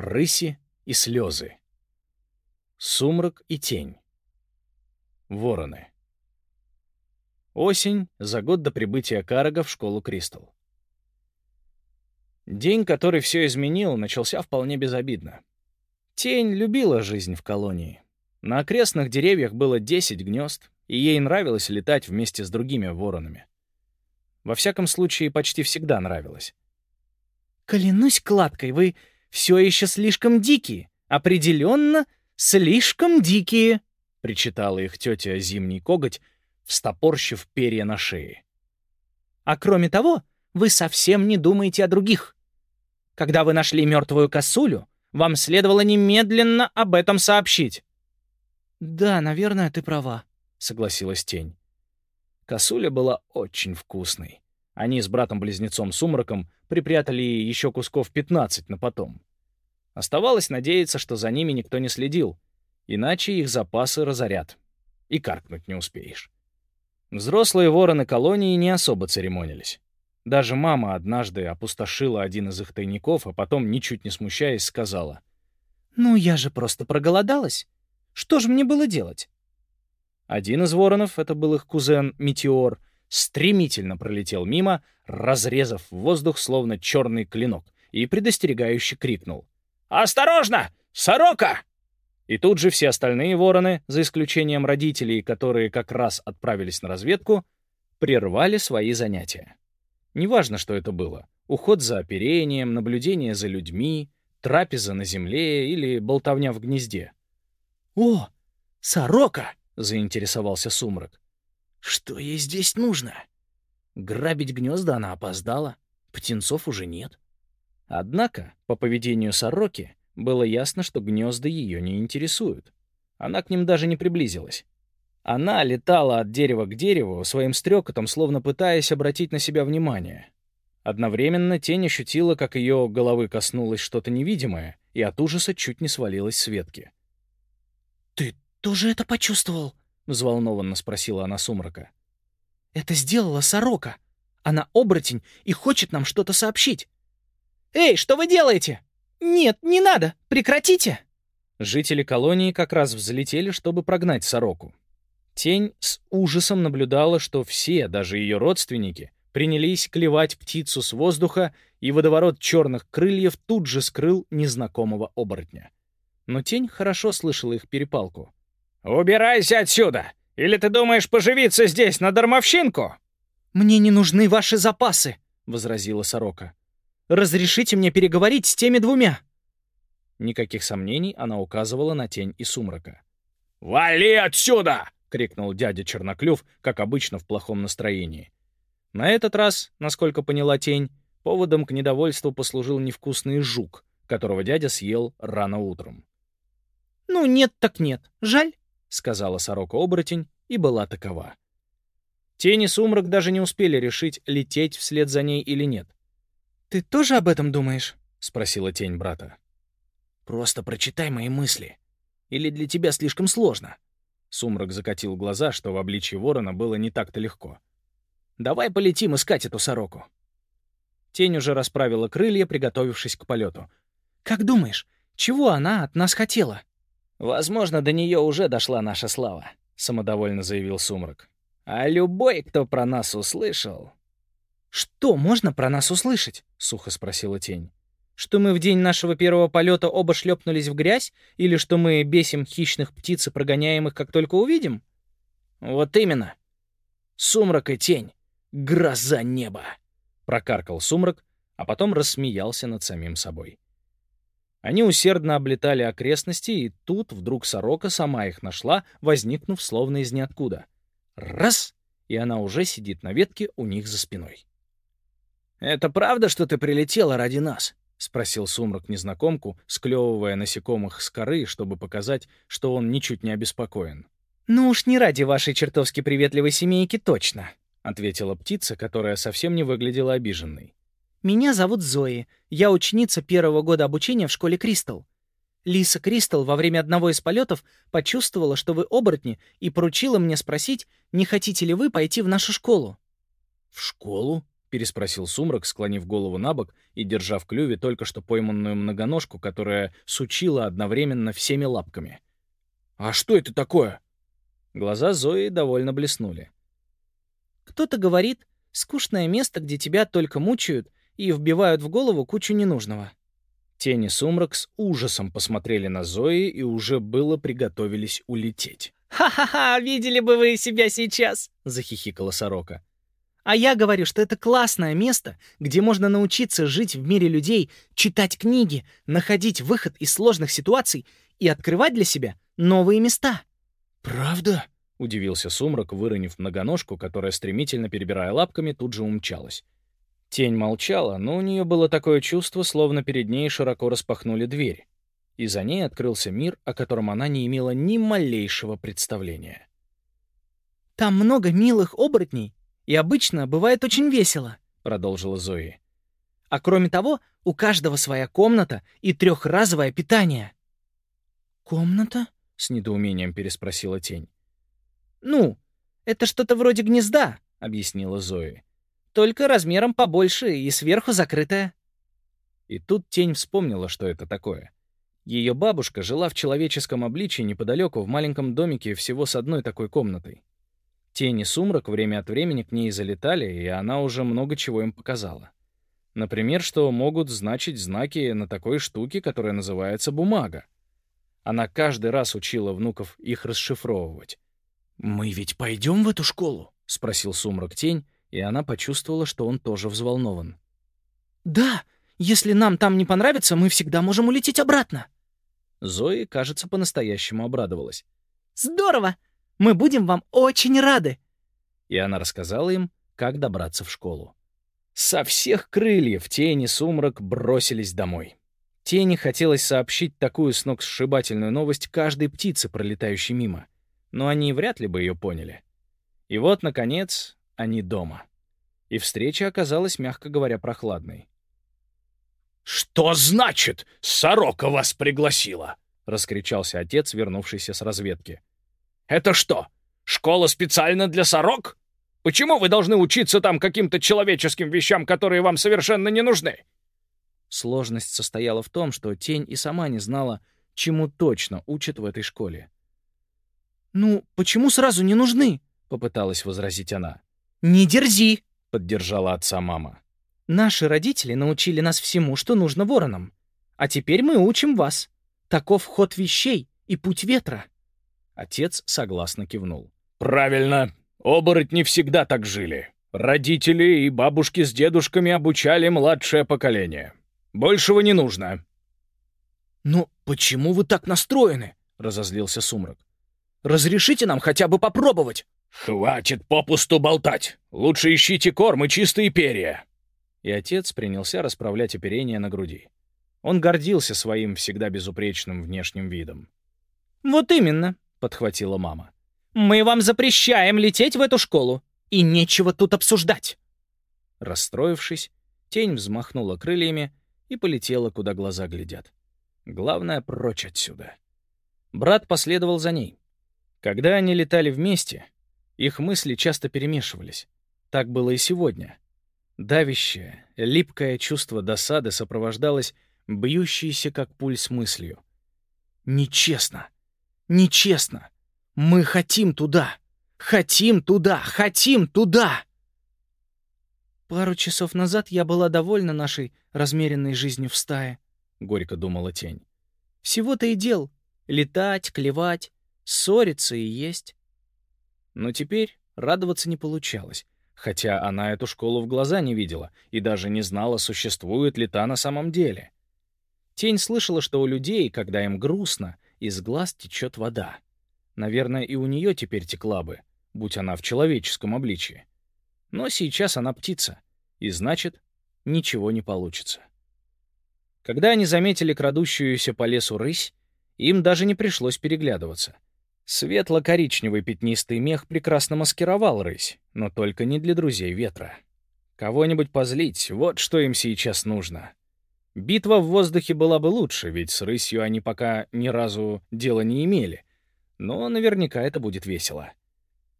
рыси и слезы. Сумрак и тень. Вороны. Осень, за год до прибытия Карага в школу Кристал. День, который все изменил, начался вполне безобидно. Тень любила жизнь в колонии. На окрестных деревьях было 10 гнезд, и ей нравилось летать вместе с другими воронами. Во всяком случае, почти всегда нравилось. «Клянусь кладкой, вы все еще слишком дикие. Определенно, слишком дикие», — причитала их тетя Зимний Коготь, встопорщив перья на шее. «А кроме того, вы совсем не думаете о других. Когда вы нашли мертвую косулю, вам следовало немедленно об этом сообщить». «Да, наверное, ты права», — согласилась тень. Косуля была очень вкусной. Они с братом-близнецом Сумраком припрятали еще кусков 15 на потом. Оставалось надеяться, что за ними никто не следил, иначе их запасы разорят. И каркнуть не успеешь. Взрослые вороны колонии не особо церемонились. Даже мама однажды опустошила один из их тайников, а потом, ничуть не смущаясь, сказала. «Ну, я же просто проголодалась. Что же мне было делать?» Один из воронов, это был их кузен Метеор, стремительно пролетел мимо, разрезав воздух словно черный клинок, и предостерегающе крикнул. «Осторожно! Сорока!» И тут же все остальные вороны, за исключением родителей, которые как раз отправились на разведку, прервали свои занятия. Неважно, что это было — уход за оперением, наблюдение за людьми, трапеза на земле или болтовня в гнезде. «О, сорока!» — заинтересовался Сумрак. «Что ей здесь нужно?» Грабить гнезда она опоздала, птенцов уже нет. Однако, по поведению сороки, было ясно, что гнезда ее не интересуют. Она к ним даже не приблизилась. Она летала от дерева к дереву, своим стрекотом, словно пытаясь обратить на себя внимание. Одновременно тень ощутила, как ее головы коснулось что-то невидимое, и от ужаса чуть не свалилась с ветки. «Ты тоже это почувствовал?» — взволнованно спросила она сумрака. «Это сделала сорока. Она оборотень и хочет нам что-то сообщить. Эй, что вы делаете?» «Нет, не надо! Прекратите!» Жители колонии как раз взлетели, чтобы прогнать сороку. Тень с ужасом наблюдала, что все, даже ее родственники, принялись клевать птицу с воздуха, и водоворот черных крыльев тут же скрыл незнакомого оборотня. Но тень хорошо слышала их перепалку. «Убирайся отсюда! Или ты думаешь поживиться здесь на дармовщинку?» «Мне не нужны ваши запасы!» — возразила сорока. Разрешите мне переговорить с теми двумя!» Никаких сомнений она указывала на тень и сумрака. «Вали отсюда!» — крикнул дядя Черноклюв, как обычно в плохом настроении. На этот раз, насколько поняла тень, поводом к недовольству послужил невкусный жук, которого дядя съел рано утром. «Ну, нет так нет. Жаль», — сказала сорока-оборотень и была такова. Тень и сумрак даже не успели решить, лететь вслед за ней или нет. «Ты тоже об этом думаешь?» — спросила тень брата. «Просто прочитай мои мысли. Или для тебя слишком сложно?» Сумрак закатил глаза, что в обличье ворона было не так-то легко. «Давай полетим искать эту сороку». Тень уже расправила крылья, приготовившись к полету. «Как думаешь, чего она от нас хотела?» «Возможно, до нее уже дошла наша слава», — самодовольно заявил Сумрак. «А любой, кто про нас услышал, «Что можно про нас услышать?» — сухо спросила тень. «Что мы в день нашего первого полета оба шлепнулись в грязь? Или что мы бесим хищных птиц и прогоняем их, как только увидим?» «Вот именно. Сумрак и тень. Гроза неба!» — прокаркал сумрак, а потом рассмеялся над самим собой. Они усердно облетали окрестности, и тут вдруг сорока сама их нашла, возникнув словно из ниоткуда. Раз — и она уже сидит на ветке у них за спиной. «Это правда, что ты прилетела ради нас?» — спросил Сумрак незнакомку, склевывая насекомых с коры, чтобы показать, что он ничуть не обеспокоен. «Ну уж не ради вашей чертовски приветливой семейки точно», — ответила птица, которая совсем не выглядела обиженной. «Меня зовут Зои. Я ученица первого года обучения в школе Кристал. Лиса Кристал во время одного из полетов почувствовала, что вы оборотни, и поручила мне спросить, не хотите ли вы пойти в нашу школу». «В школу?» — переспросил Сумрак, склонив голову на бок и держа в клюве только что пойманную многоножку, которая сучила одновременно всеми лапками. «А что это такое?» Глаза Зои довольно блеснули. «Кто-то говорит, скучное место, где тебя только мучают и вбивают в голову кучу ненужного». Тени Сумрак с ужасом посмотрели на Зои и уже было приготовились улететь. «Ха-ха-ха, видели бы вы себя сейчас!» — захихикала сорока. А я говорю, что это классное место, где можно научиться жить в мире людей, читать книги, находить выход из сложных ситуаций и открывать для себя новые места. «Правда?» — удивился Сумрак, выронив многоножку, которая, стремительно перебирая лапками, тут же умчалась. Тень молчала, но у нее было такое чувство, словно перед ней широко распахнули дверь, и за ней открылся мир, о котором она не имела ни малейшего представления. «Там много милых оборотней, и обычно бывает очень весело», — продолжила Зои. «А кроме того, у каждого своя комната и трехразовое питание». «Комната?» — с недоумением переспросила тень. «Ну, это что-то вроде гнезда», — объяснила Зои. «Только размером побольше и сверху закрытая». И тут тень вспомнила, что это такое. Ее бабушка жила в человеческом обличии неподалеку в маленьком домике всего с одной такой комнатой. Тени сумрак время от времени к ней залетали, и она уже много чего им показала. Например, что могут значить знаки на такой штуке, которая называется бумага. Она каждый раз учила внуков их расшифровывать. «Мы ведь пойдем в эту школу?» — спросил сумрак тень, и она почувствовала, что он тоже взволнован. «Да, если нам там не понравится, мы всегда можем улететь обратно». Зои, кажется, по-настоящему обрадовалась. «Здорово! Мы будем вам очень рады!» И она рассказала им, как добраться в школу. Со всех крыльев тени сумрак бросились домой. Тени хотелось сообщить такую сногсшибательную новость каждой птице, пролетающей мимо, но они вряд ли бы ее поняли. И вот, наконец, они дома. И встреча оказалась, мягко говоря, прохладной. «Что значит, сорока вас пригласила?» — раскричался отец, вернувшийся с разведки. Это что, школа специально для сорок? Почему вы должны учиться там каким-то человеческим вещам, которые вам совершенно не нужны?» Сложность состояла в том, что тень и сама не знала, чему точно учат в этой школе. «Ну, почему сразу не нужны?» — попыталась возразить она. «Не дерзи!» — поддержала отца мама. «Наши родители научили нас всему, что нужно воронам. А теперь мы учим вас. Таков ход вещей и путь ветра». Отец согласно кивнул. «Правильно. Оборотни всегда так жили. Родители и бабушки с дедушками обучали младшее поколение. Большего не нужно». «Ну, почему вы так настроены?» — разозлился Сумрак. «Разрешите нам хотя бы попробовать?» «Хватит попусту болтать! Лучше ищите корм и чистые перья!» И отец принялся расправлять оперение на груди. Он гордился своим всегда безупречным внешним видом. «Вот именно», — подхватила мама. «Мы вам запрещаем лететь в эту школу, и нечего тут обсуждать!» Расстроившись, тень взмахнула крыльями и полетела, куда глаза глядят. Главное — прочь отсюда. Брат последовал за ней. Когда они летали вместе, их мысли часто перемешивались. Так было и сегодня. Давящее, липкое чувство досады сопровождалось бьющейся как пульс мыслью. «Нечестно! Нечестно. Мы хотим туда. Хотим туда. Хотим туда. Пару часов назад я была довольна нашей размеренной жизнью в стае, — горько думала тень. Всего-то и дел. Летать, клевать, ссориться и есть. Но теперь радоваться не получалось, хотя она эту школу в глаза не видела и даже не знала, существует ли та на самом деле. Тень слышала, что у людей, когда им грустно, из глаз течет вода. Наверное, и у нее теперь текла бы, будь она в человеческом обличии. Но сейчас она птица, и значит, ничего не получится. Когда они заметили крадущуюся по лесу рысь, им даже не пришлось переглядываться. Светло-коричневый пятнистый мех прекрасно маскировал рысь, но только не для друзей ветра. Кого-нибудь позлить — вот что им сейчас нужно. Битва в воздухе была бы лучше, ведь с рысью они пока ни разу дела не имели. Но наверняка это будет весело.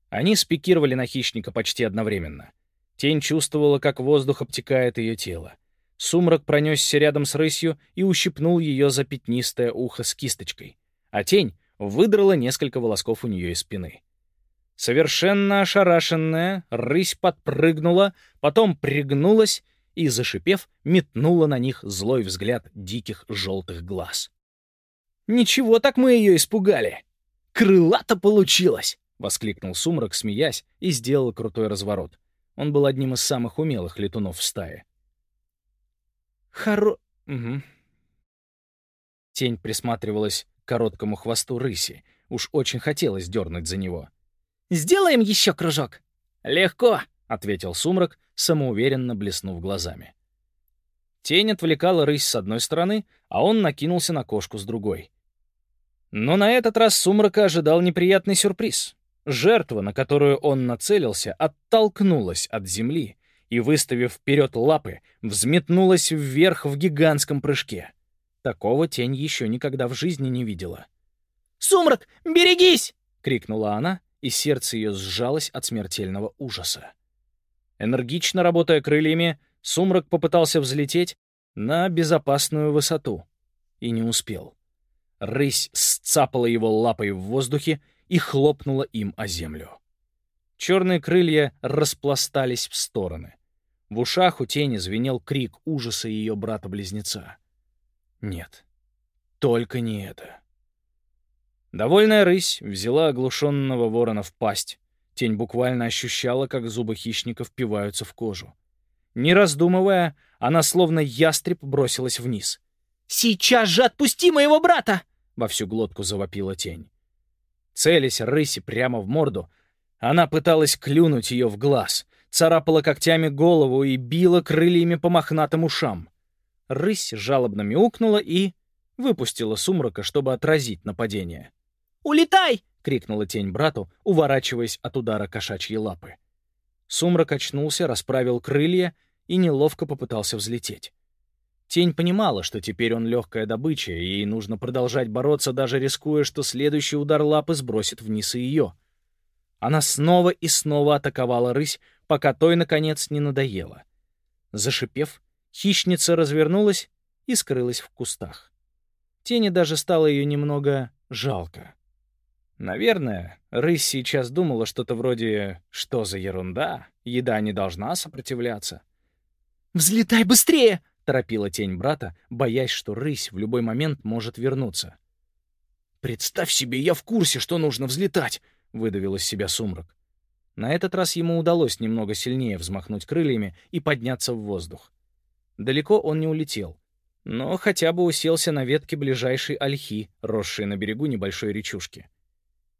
Они спикировали на хищника почти одновременно. Тень чувствовала, как воздух обтекает ее тело. Сумрак пронесся рядом с рысью и ущипнул ее за пятнистое ухо с кисточкой. А тень выдрала несколько волосков у нее из спины. Совершенно ошарашенная, рысь подпрыгнула, потом пригнулась и, зашипев, метнула на них злой взгляд диких желтых глаз. «Ничего так мы ее испугали! Крыла-то получилось!» — воскликнул Сумрак, смеясь, и сделал крутой разворот. Он был одним из самых умелых летунов в стае. «Хоро...» угу. Тень присматривалась короткому хвосту рыси. Уж очень хотелось дернуть за него. «Сделаем еще кружок?» «Легко», — ответил Сумрак, самоуверенно блеснув глазами. Тень отвлекала рысь с одной стороны, а он накинулся на кошку с другой. Но на этот раз Сумрака ожидал неприятный сюрприз. Жертва, на которую он нацелился, оттолкнулась от земли и, выставив вперед лапы, взметнулась вверх в гигантском прыжке. Такого тень еще никогда в жизни не видела. «Сумрак, берегись!» — крикнула она, и сердце ее сжалось от смертельного ужаса. Энергично работая крыльями, Сумрак попытался взлететь на безопасную высоту и не успел. Рысь сцапала его лапой в воздухе и хлопнула им о землю. Черные крылья распластались в стороны. В ушах у тени звенел крик ужаса ее брата-близнеца. Нет, только не это. Довольная рысь взяла оглушенного ворона в пасть. Тень буквально ощущала, как зубы хищника впиваются в кожу. Не раздумывая, она словно ястреб бросилась вниз. «Сейчас же отпусти моего брата!» — во всю глотку завопила тень. Целясь рыси прямо в морду, она пыталась клюнуть ее в глаз, царапала когтями голову и била крыльями по мохнатым ушам. Рысь жалобно мяукнула и выпустила сумрака, чтобы отразить нападение. «Улетай!» — крикнула тень брату, уворачиваясь от удара кошачьей лапы. Сумрак очнулся, расправил крылья и неловко попытался взлететь. Тень понимала, что теперь он легкая добыча, и ей нужно продолжать бороться, даже рискуя, что следующий удар лапы сбросит вниз и ее. Она снова и снова атаковала рысь, пока той, наконец, не надоело. Зашипев, хищница развернулась и скрылась в кустах. Тени даже стало ее немного жалко. Наверное, рысь сейчас думала что-то вроде «что за ерунда? Еда не должна сопротивляться». «Взлетай быстрее!» — торопила тень брата, боясь, что рысь в любой момент может вернуться. «Представь себе, я в курсе, что нужно взлетать!» — выдавил из себя сумрак. На этот раз ему удалось немного сильнее взмахнуть крыльями и подняться в воздух. Далеко он не улетел, но хотя бы уселся на ветке ближайшей ольхи, росшей на берегу небольшой речушки.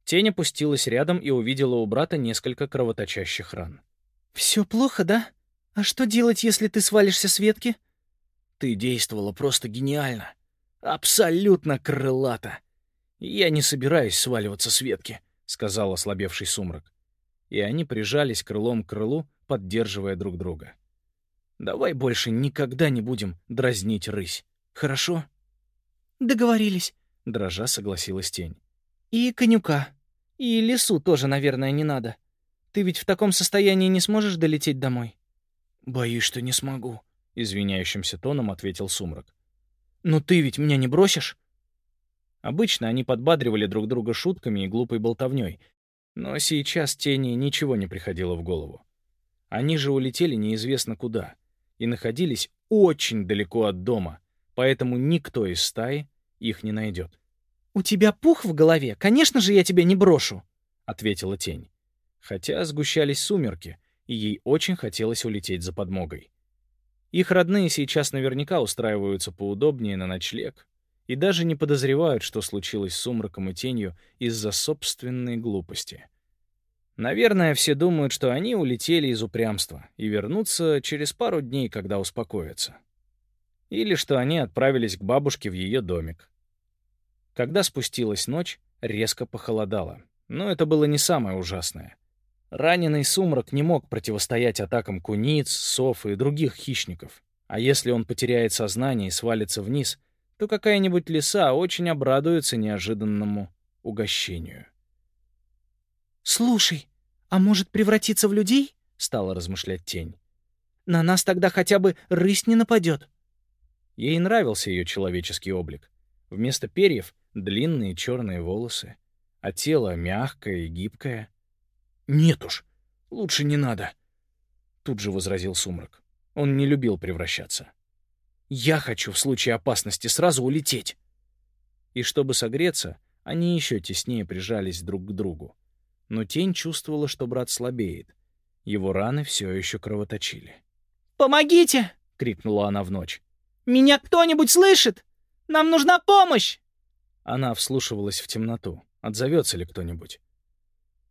Тень опустилась рядом и увидела у брата несколько кровоточащих ран. «Все плохо, да? А что делать, если ты свалишься с ветки?» «Ты действовала просто гениально. Абсолютно крылато. Я не собираюсь сваливаться с ветки», — сказал ослабевший сумрак. И они прижались крылом к крылу, поддерживая друг друга. «Давай больше никогда не будем дразнить рысь, хорошо?» «Договорились», — дрожа согласилась тень. «И конюка», и лесу тоже, наверное, не надо. Ты ведь в таком состоянии не сможешь долететь домой?» «Боюсь, что не смогу», — извиняющимся тоном ответил Сумрак. «Но ты ведь меня не бросишь?» Обычно они подбадривали друг друга шутками и глупой болтовней, но сейчас тени ничего не приходило в голову. Они же улетели неизвестно куда и находились очень далеко от дома, поэтому никто из стаи их не найдет. «У тебя пух в голове? Конечно же, я тебя не брошу!» — ответила тень. Хотя сгущались сумерки, и ей очень хотелось улететь за подмогой. Их родные сейчас наверняка устраиваются поудобнее на ночлег и даже не подозревают, что случилось с сумраком и тенью из-за собственной глупости. Наверное, все думают, что они улетели из упрямства и вернутся через пару дней, когда успокоятся. Или что они отправились к бабушке в ее домик. Когда спустилась ночь, резко похолодало. Но это было не самое ужасное. Раненый сумрак не мог противостоять атакам куниц, сов и других хищников. А если он потеряет сознание и свалится вниз, то какая-нибудь лиса очень обрадуется неожиданному угощению. «Слушай, а может превратиться в людей?» стала размышлять тень. «На нас тогда хотя бы рысь не нападет». Ей нравился ее человеческий облик. Вместо перьев — длинные черные волосы, а тело мягкое и гибкое. «Нет уж, лучше не надо», — тут же возразил Сумрак. Он не любил превращаться. «Я хочу в случае опасности сразу улететь». И чтобы согреться, они еще теснее прижались друг к другу. Но тень чувствовала, что брат слабеет. Его раны все еще кровоточили. «Помогите!» — крикнула она в ночь. «Меня кто-нибудь слышит? Нам нужна помощь!» Она вслушивалась в темноту. Отзовется ли кто-нибудь?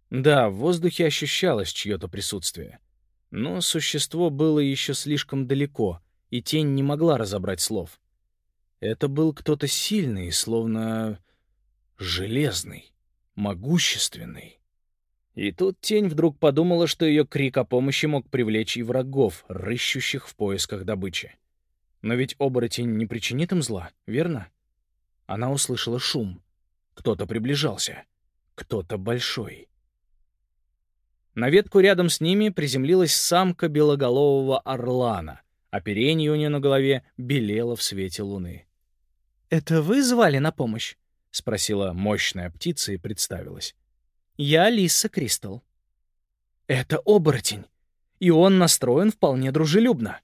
Да, в воздухе ощущалось чье-то присутствие. Но существо было еще слишком далеко, и тень не могла разобрать слов. Это был кто-то сильный, словно железный, могущественный. И тут тень вдруг подумала, что ее крик о помощи мог привлечь и врагов, рыщущих в поисках добычи. Но ведь оборотень не причинит им зла, верно? Она услышала шум. Кто-то приближался. Кто-то большой. На ветку рядом с ними приземлилась самка белоголового орлана. Оперение у нее на голове белело в свете луны. «Это вы звали на помощь?» — спросила мощная птица и представилась. «Я Лиса Кристал». «Это оборотень, и он настроен вполне дружелюбно».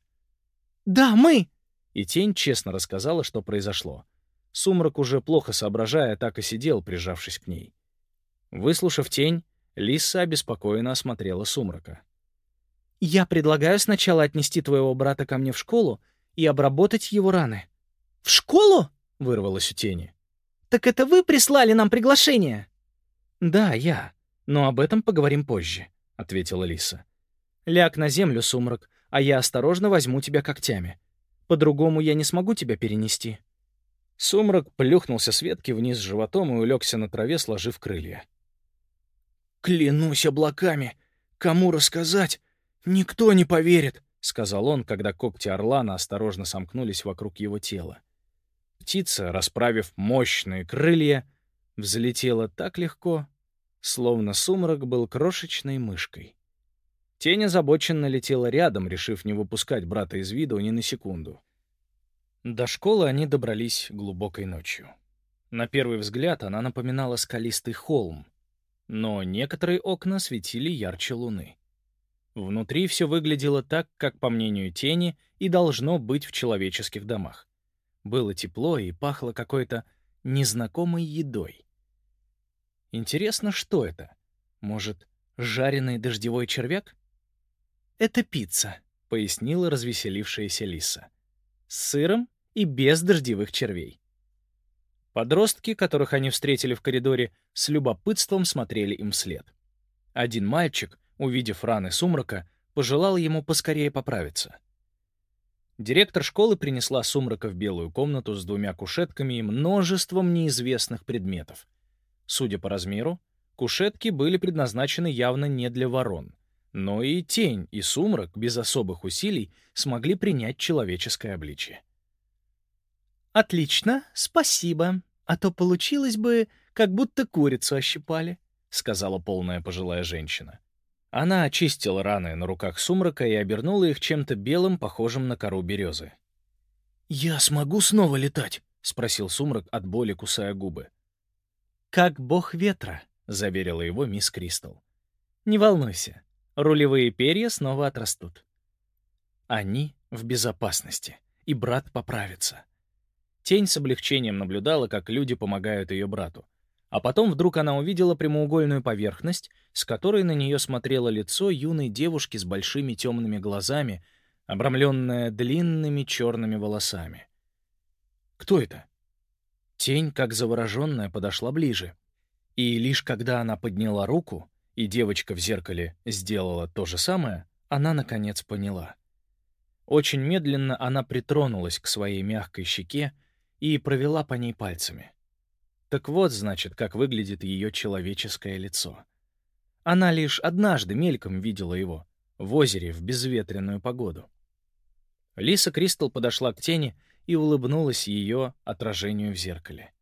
«Да, мы!» И тень честно рассказала, что произошло. Сумрак, уже плохо соображая, так и сидел, прижавшись к ней. Выслушав тень, Лиса обеспокоенно осмотрела Сумрака. «Я предлагаю сначала отнести твоего брата ко мне в школу и обработать его раны». «В школу?» — вырвалось у тени. «Так это вы прислали нам приглашение?» «Да, я. Но об этом поговорим позже», — ответила Лиса. «Ляг на землю, Сумрак, а я осторожно возьму тебя когтями. По-другому я не смогу тебя перенести». Сумрак плюхнулся с ветки вниз животом и улегся на траве, сложив крылья. «Клянусь облаками! Кому рассказать? Никто не поверит!» — сказал он, когда когти орлана осторожно сомкнулись вокруг его тела. Птица, расправив мощные крылья, взлетела так легко, словно сумрак был крошечной мышкой. Тень озабоченно летела рядом, решив не выпускать брата из виду ни на секунду. До школы они добрались глубокой ночью. На первый взгляд она напоминала скалистый холм, но некоторые окна светили ярче луны. Внутри все выглядело так, как, по мнению тени, и должно быть в человеческих домах. Было тепло и пахло какой-то незнакомой едой. Интересно, что это? Может, жареный дождевой червяк? «Это пицца», — пояснила развеселившаяся Лиса. «С сыром и без дождевых червей». Подростки, которых они встретили в коридоре, с любопытством смотрели им вслед. Один мальчик, увидев раны сумрака, пожелал ему поскорее поправиться. Директор школы принесла сумрака в белую комнату с двумя кушетками и множеством неизвестных предметов. Судя по размеру, кушетки были предназначены явно не для ворон — но и тень, и сумрак без особых усилий смогли принять человеческое обличие. «Отлично, спасибо. А то получилось бы, как будто курицу ощипали», — сказала полная пожилая женщина. Она очистила раны на руках сумрака и обернула их чем-то белым, похожим на кору березы. «Я смогу снова летать?» — спросил сумрак от боли, кусая губы. «Как бог ветра», — заверила его мисс Кристал. «Не волнуйся, Рулевые перья снова отрастут. Они в безопасности, и брат поправится. Тень с облегчением наблюдала, как люди помогают ее брату. А потом вдруг она увидела прямоугольную поверхность, с которой на нее смотрело лицо юной девушки с большими темными глазами, обрамленное длинными черными волосами. Кто это? Тень, как завороженная, подошла ближе. И лишь когда она подняла руку, и девочка в зеркале сделала то же самое, она, наконец, поняла. Очень медленно она притронулась к своей мягкой щеке и провела по ней пальцами. Так вот, значит, как выглядит ее человеческое лицо. Она лишь однажды мельком видела его, в озере в безветренную погоду. Лиса Кристал подошла к тени и улыбнулась ее отражению в зеркале.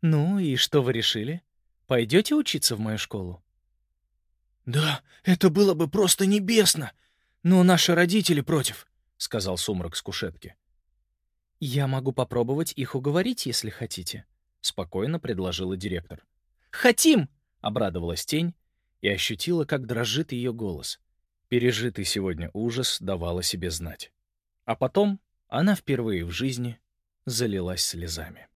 «Ну и что вы решили? Пойдете учиться в мою школу?» «Да, это было бы просто небесно, но наши родители против», — сказал сумрак с кушетки. «Я могу попробовать их уговорить, если хотите», — спокойно предложила директор. «Хотим!» — обрадовалась тень и ощутила, как дрожит ее голос. Пережитый сегодня ужас давал о себе знать. А потом она впервые в жизни залилась слезами.